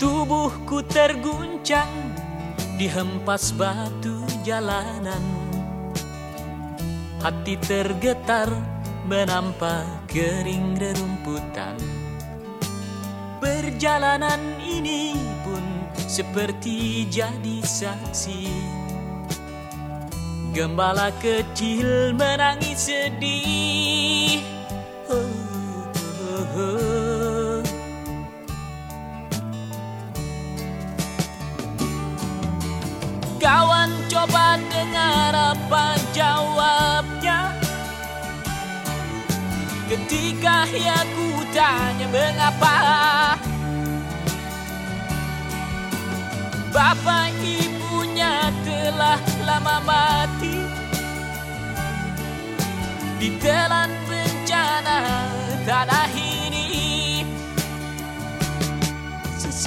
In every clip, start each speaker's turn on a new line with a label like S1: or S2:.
S1: Tubuhku terguncang dihempas batu jalanan. Hati tergetar menampak kering rerumputan. Perjalanan ini pun seperti jadi saksi. Gembala kecil menangis sedih Kawan coba dengar apa jawabnya? Ketika ia ku tanya mengapa? Bapak ibunya telah lama mati. Ditelan bencana tanah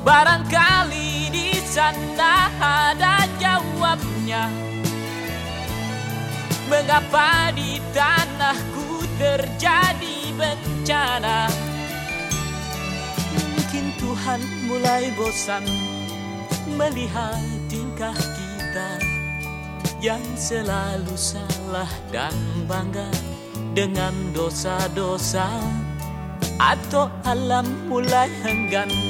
S1: Barangkali di sana ada jawabnya. Mengapa di tanahku terjadi bencana? Mungkin Tuhan mulai bosan Melihat tingkah kita Yang selalu salah dan bangga Dengan dosa-dosa Atau alam mulai enggan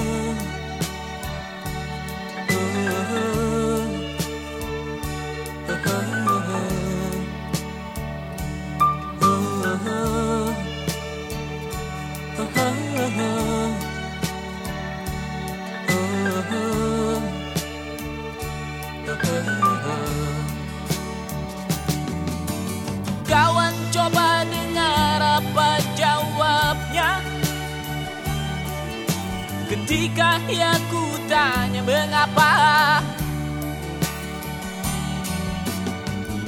S1: Ketika ia ku tanya mengapa?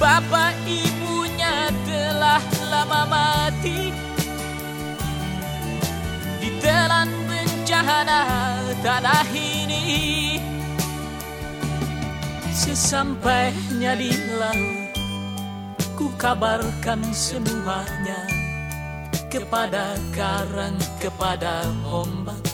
S1: Bapak ibunya telah lama mati. Ditelan bencana tanah ini Sesampainya di laut Ku kabarkan semuanya Kepada karang, kepada ombak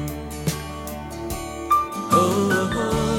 S1: oh. oh, oh.